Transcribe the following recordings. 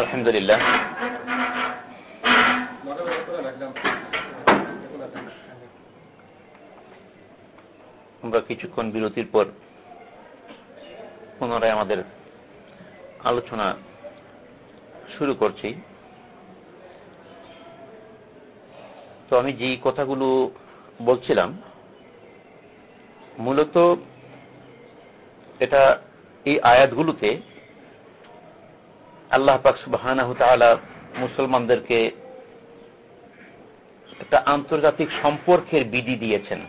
আলহামদুলিল্লাহ। আমরা কিছুক্ষণ বিরতির পর পুনরায় আমাদের আলোচনা শুরু করছি। তো আমি যে কথাগুলো বলছিলাম, মূলত এটা এই আয়াতগুলোতে আল্লাহ পাক সুবাহ মুসলমানদেরকে একটা আন্তর্জাতিক সম্পর্কের বিধি দিয়েছেন।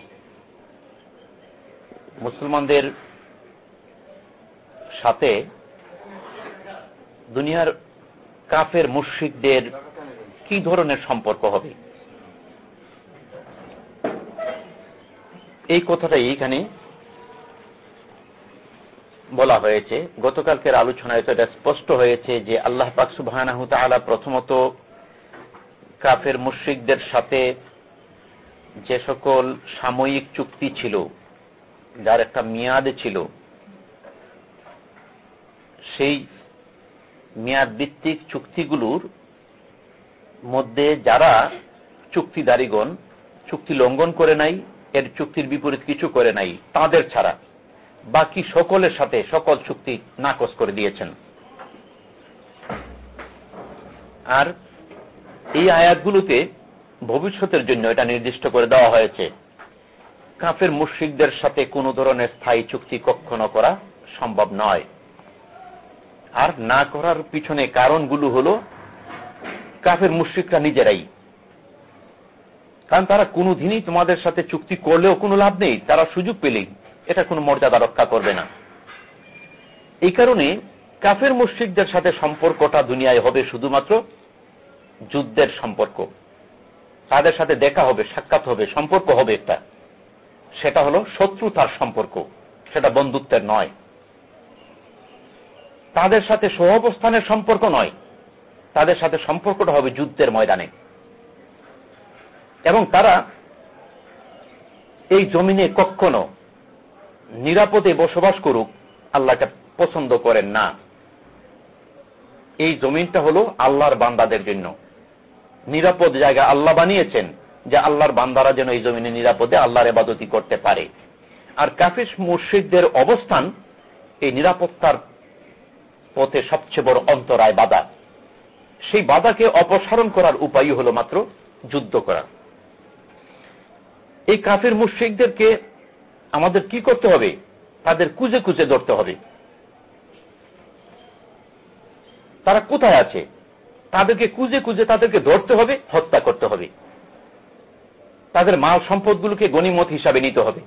মুসলমানদের সাথে দুনিয়ার কাফের মুশ্রিকদের কি ধরনের সম্পর্ক হবে? এই কথাটাই এখানে বলা হয়েছে। গতকালকের আলোচনায় তো এটা স্পষ্ট হয়েছে যে আল্লাহ পাক সুবাহ প্রথমত কাফের মুশ্রিকদের সাথে যে সকল সাময়িক চুক্তি ছিল, যার একটা মেয়াদ ছিল, সেই মেয়াদ ভিত্তিক চুক্তিগুলোর মধ্যে যারা চুক্তিদারিগণ, চুক্তি লঙ্ঘন করে নাই, এর চুক্তির বিপরীত কিছু করে নাই, তাদের ছাড়া। বাকি সকলের সাথে সকল চুক্তি নাকচ করে দিয়েছেন। আর এই আয়াতগুলোতে ভবিষ্যতের জন্য এটা নির্দিষ্ট করে দেওয়া হয়েছে। কাফের মুশ্রিকদের সাথে কোন ধরনের স্থায়ী চুক্তি কখনো করা সম্ভব নয়। আর না করার পিছনে কারণগুলো হল, কাফের মুশ্রিকরা নিজেরাই। কারণ তারা কোনোদিনই তোমাদের সাথে চুক্তি করলেও কোনো লাভ নেই, তারা সুযোগ পেলেই। এটা কোনো মর্যাদা রক্ষা করবে না। এই কারণে কাফের মুশ্রিকদের সাথে সম্পর্কটা দুনিয়ায় হবে শুধুমাত্র যুদ্ধের সম্পর্ক। তাদের সাথে দেখা হবে, সাক্ষাৎ হবে, সম্পর্ক হবে একটা। সেটা হলো শত্রুতার সম্পর্ক, সেটা বন্ধুত্বের নয়। তাদের সাথে সহাবস্থানের সম্পর্ক নয়। তাদের সাথে সম্পর্কটা হবে যুদ্ধের ময়দানে। এবং তারা এই জমিনে কখনো নিরাপদে বসবাস করুক, আল্লাহকে পছন্দ করেন না। এই জমিনটা হলো আল্লাহর বান্দাদের জন্য। নিরাপদ জায়গা আল্লাহ বানিয়েছেন, যে আল্লাহর বান্দারা যেন এই জমিনে নিরাপদে আল্লাহর এবাদতি করতে পারে। আর কাফিস মুর্শিদদের অবস্থান, এই নিরাপত্তার পথে সবচেয়ে বড় অন্তরায় বাধা। সেই বাধাকে অপসারণ করার উপায় হল মাত্র যুদ্ধ করা। এই কাফের মুশ্রিকদেরকে আমাদের কি করতে হবে? তাদের কুজে কুজে ধরতে হবে। তারা কোথায় আছে? তাদেরকে কুজে কুজে তাদেরকে ধরতে হবে, হত্যা করতে হবে। তাদের মাল সম্পদগুলোকে গণিমত হিসাবে নিতে হবে।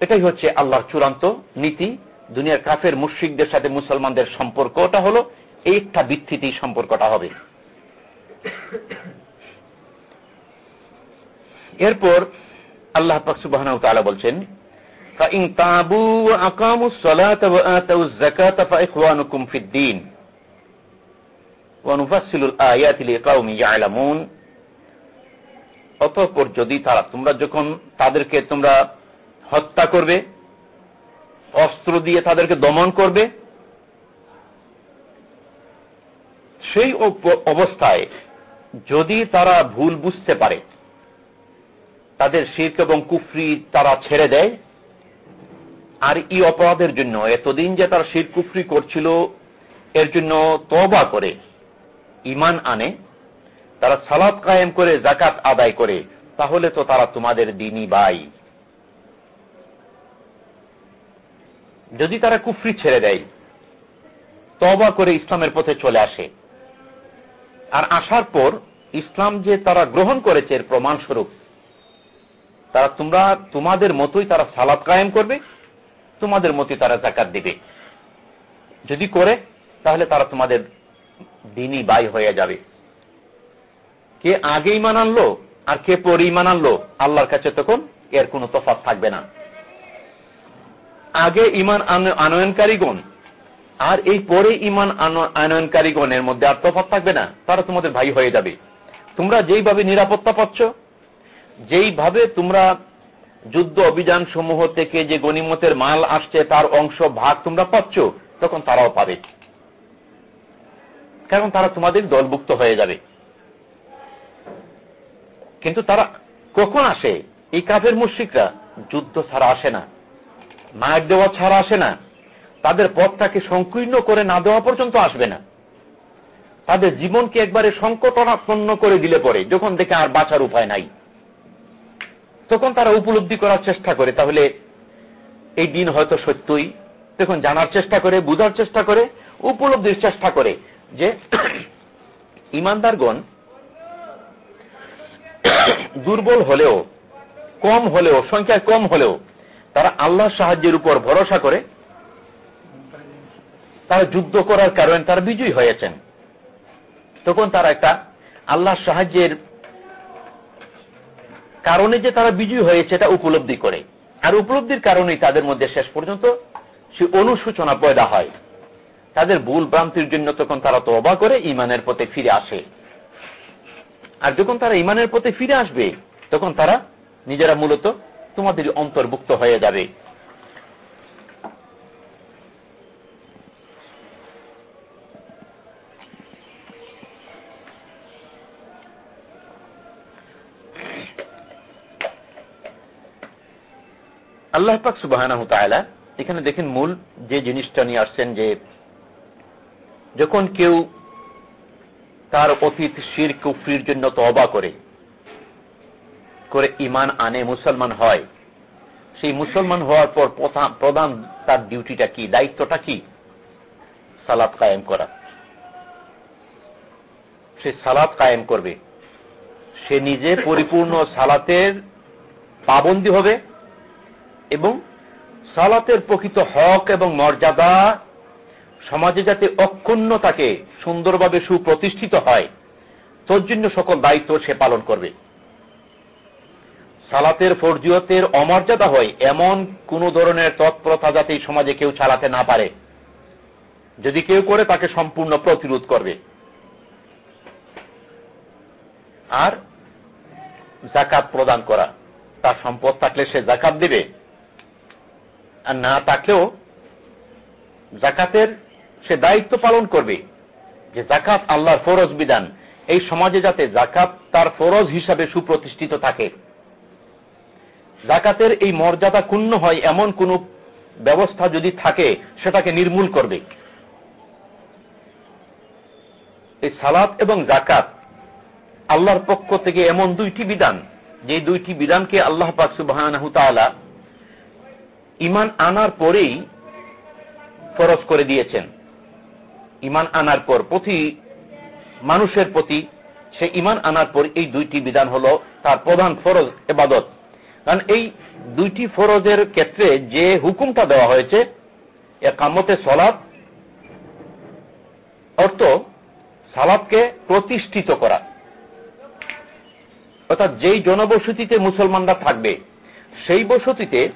এটাই হচ্ছে আল্লাহর চূড়ান্ত নীতি। দুনিয়ার কাফের মুশ্রিকদের সাথে মুসলমানদের সম্পর্কটা হলো একটা ভিত্তিতেই সম্পর্কটা হবে। এরপর আল্লাহ পাকসুবাহ বলছেন فإن تابوا وأقاموا الصلاة وآتوا الزكاة فإخوانكم في الدين ونفصل الآيات لقوم يعلمون অতঃপর যদি তারা তোমরা যখন তাদেরকে তোমরা হত্যা করবে অস্ত্র দিয়ে তাদেরকে দমন করবে সেই অবস্থায় যদি তারা ভুল বুঝতে পারে তাদের শির্ক এবং কুফরি তারা ছেড়ে দেয়। আর এই অপরাধের জন্য, এতদিন যে তারা শির কুফরি করছিল, এর জন্য তবা করে ইমান আনে, তারা সালাদ কায়েম করে জাকাত আদায় করে, তাহলে তো তারা তোমাদের দিনই বাই। যদি তারা কুফরি ছেড়ে দেয় তবা করে ইসলামের পথে চলে আসে। আর আসার পর, ইসলাম যে তারা গ্রহণ করেছে, এর প্রমাণস্বরূপ তারা তোমরা, তোমাদের মতোই তারা সালাদ কায়েম করবে, তোমাদের মতোই তারা জাকাত দিবে। যদি করে, তাহলে তারা তোমাদের দিনই বাই হয়ে যাবে। কে আগে ইমান আনলো, আর কে পরে ইমান আনলো, আল্লাহর কাছে তখন এর কোনো তফাত থাকবে না। আগে ইমান আনয়নকারীগণ, আর এই পরে ইমান আনয়নকারীগণের মধ্যে আর তফাত থাকবে না, তারা তোমাদের ভাই হয়ে যাবে। তোমরা যেইভাবে নিরাপত্তা পাচ্ছ যেইভাবে তোমরা যুদ্ধ অভিযান সমূহ থেকে যে গণিমতের মাল আসছে, তার অংশ ভাগ তোমরা পাচ্ছ, তখন তারাও পাবে। কারণ তারা তোমাদের দলভুক্ত হয়ে যাবে। কিন্তু তারা কখন আসে? এই কাফের মুশ্রিকরা যুদ্ধ ছাড়া আসে না মায়ের দেওয়া ছাড়া আসে না, তাদের পথটাকে সংকীর্ণ করে না দেওয়া পর্যন্ত আসবে না। তাদের জীবনকে একবারে সংকটনাপন্ন করে দিলে পরে, যখন দেখে আর বাঁচার উপায় নাই। তখন তারা উপলব্ধি করার চেষ্টা করে, তাহলে এই দিন হয়তো সত্যই তখন জানার চেষ্টা করে, বুঝার চেষ্টা করে, উপলব্ধির চেষ্টা করে যে ইমানদারগণ দুর্বল হলেও, কম হলেও, সংখ্যায় কম হলেও, তারা আল্লাহর সাহায্যের উপর ভরসা করে, তারা যুদ্ধ করার কারণে তারা বিজয়ী হয়েছেন। তখন তারা একটা আল্লাহর সাহায্যের কারণে যে তারা বিজয়ী হয়েছে, এটা উপলব্ধি করে। আর উপলব্ধির কারণেই তাদের মধ্যে শেষ পর্যন্ত সে অনুসূচনা পয়দা হয়। তাদের ভুল ভ্রান্তির জন্য তখন তারা তো অবা করে ইমানের পথে ফিরে আসে। আর যখন তারা ইমানের পথে ফিরে আসবে, তখন তারা নিজেরা মূলত তোমাদের অন্তর্ভুক্ত হয়ে যাবে। আল্লাহ পাক সুবাহ এখানে দেখেন মূল যে জিনিসটা নিয়ে আসছেন যে যখন কেউ তার অতীত শির কুফরির জন্য তবা করে করে ইমান আনে, মুসলমান হয়, সেই মুসলমান হওয়ার পর প্রধান তার ডিউটিটা কি, দায়িত্বটা কি? সালাদ কায়েম করা। সে সালাদ কায়েম করবে। সে নিজে পরিপূর্ণ সালাতের পাবন্দি হবে। এবং সালাতের প্রকৃত হক এবং মর্যাদা সমাজে যাতে অক্ষুণ্ণ থাকে, সুন্দরভাবে সুপ্রতিষ্ঠিত হয় তোর জন্য সকল দায়িত্ব সে পালন করবে। সালাতের ফরজিয়তের অমর্যাদা হয়, এমন কোন ধরনের তৎপরতা যাতে সমাজে কেউ চালাতে না পারে। যদি কেউ করে, তাকে সম্পূর্ণ প্রতিরোধ করবে। আর জাকাত প্রদান করা, তার সম্পদ থাকলে সে জাকাত দেবে। আর না থাকলেও জাকাতের সে দায়িত্ব পালন করবে যে জাকাত আল্লাহর ফরজ বিধান। এই সমাজে যাতে জাকাত তার ফরজ হিসাবে সুপ্রতিষ্ঠিত থাকে। জাকাতের এই মর্যাদা ক্ষুণ্ণ হয় এমন কোন ব্যবস্থা যদি থাকে, সেটাকে নির্মূল করবে। এই সালাত এবং জাকাত আল্লাহর পক্ষ থেকে এমন দুইটি বিধান, যে দুইটি বিধানকে আল্লাহ পাক সুবাহ ইমান আনার পরেই ফরজ করে দিয়েছেন। ইমান আনার পর প্রতি মানুষের প্রতি সে ইমান আনার পর এই দুইটি বিধান হল তার প্রধান ফরজ এবাদত। কারণ এই দুইটি ফরজের ক্ষেত্রে যে হুকুমটা দেওয়া হয়েছে কামতে সলাপ অর্থ সালাদকে প্রতিষ্ঠিত করা। অর্থাৎ যেই জনবসতিতে মুসলমানরা থাকবে, সেই বসতিতে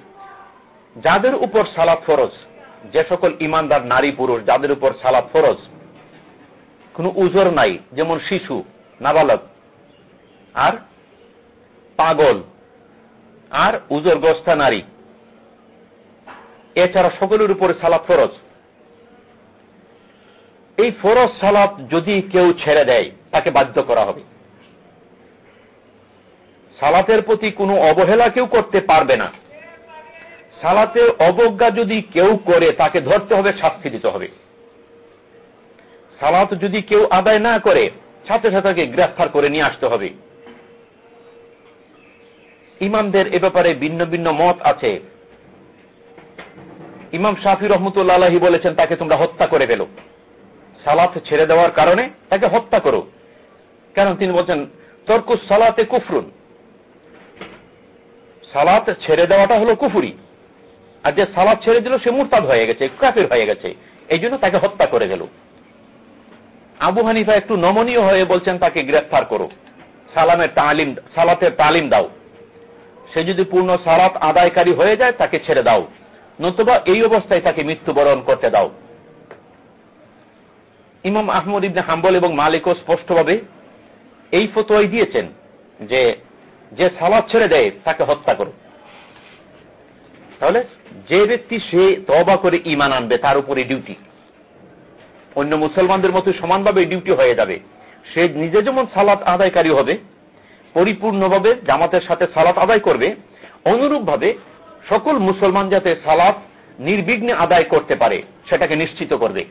যাদের উপর সালাদ ফরজ, যে সকল ইমানদার নারী পুরুষ, যাদের উপর সালাদ ফরজ, কোন উজর নাই, যেমন শিশু, নাবালক, আর পাগল, আর উজরগ্রস্তা নারী, এছাড়া সকলের উপরে সালাদ ফরজ। এই ফরজ সালাদ যদি কেউ ছেড়ে দেয়, তাকে বাধ্য করা হবে। সালাতের প্রতি কোনো অবহেলা কেউ করতে পারবে না। সালাতের অবজ্ঞা যদি কেউ করে, তাকে ধরতে হবে, শাস্তি দিতে হবে। সালাত যদি কেউ আদায় না করে, সাথে সাথে তাকে গ্রেফতার করে নিয়ে আসতে হবে। ইমামদের এ ব্যাপারে ভিন্ন ভিন্ন মত আছে। ইমাম শাফি রহমতুল্লাহি বলেছেন, তাকে তোমরা হত্যা করে ফেলো। সালাত ছেড়ে দেওয়ার কারণে তাকে হত্যা করো। কারণ তিনি বলছেন তর্কুস সালাতে কুফরুন। সালাত ছেড়ে দেওয়াটা হলো কুফুরি। আর যে সালাদ ছেড়ে দিল, সে মুরতাদ হয়ে গেছে কাফির হয়ে গেছে। এই জন্য তাকে হত্যা করে গেল। আবু হানিফা একটু নমনীয় হয়ে বলছেন, তাকে গ্রেফতার করো। সালামের তালিম, সালাতের তালিম দাও। সে যদি পূর্ণ সালাত আদায়কারী হয়ে যায়, তাকে ছেড়ে দাও। নতুবা এই অবস্থায় তাকে মৃত্যুবরণ করতে দাও। ইমাম আহমদ ইবনে হাম্বল এবং মালিকও স্পষ্টভাবে এই ফতোয়াই দিয়েছেন যে যে সালাদ ছেড়ে দেয়, তাকে হত্যা করো। তাহলে যে ব্যক্তি সে তবা করে ইমান আনবে, তার উপরে ডিউটি অন্য মুসলমানদের মতো সমানভাবে ডিউটি হয়ে যাবে। সে নিজে যেমন সালাত আদায়কারী হবে, পরিপূর্ণভাবে জামাতের সাথে সালাত আদায় করবে, অনুরূপভাবে সকল মুসলমান যাতে সালাত নির্বিঘ্নে আদায় করতে পারে, সেটাকে নিশ্চিত করবে।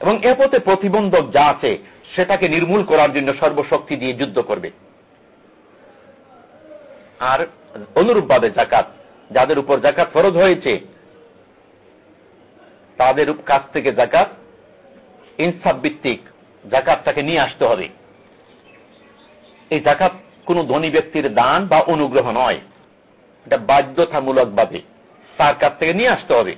এবং এ পথে প্রতিবন্ধক যা আছে, সেটাকে নির্মূল করার জন্য সর্বশক্তি দিয়ে যুদ্ধ করবে। আর অনুরূপভাবে জাকাত যাদের উপর জাকাত ফরজ হয়েছে, তাদের কাছ থেকে জাকাত ইনসাফ ভিত্তিক জাকাতটাকে নিয়ে আসতে হবে। এই জাকাত কোন ধনী ব্যক্তির দান বা অনুগ্রহ নয়। এটা বাধ্যতামূলকভাবে তার কাছ থেকে নিয়ে আসতে হবে।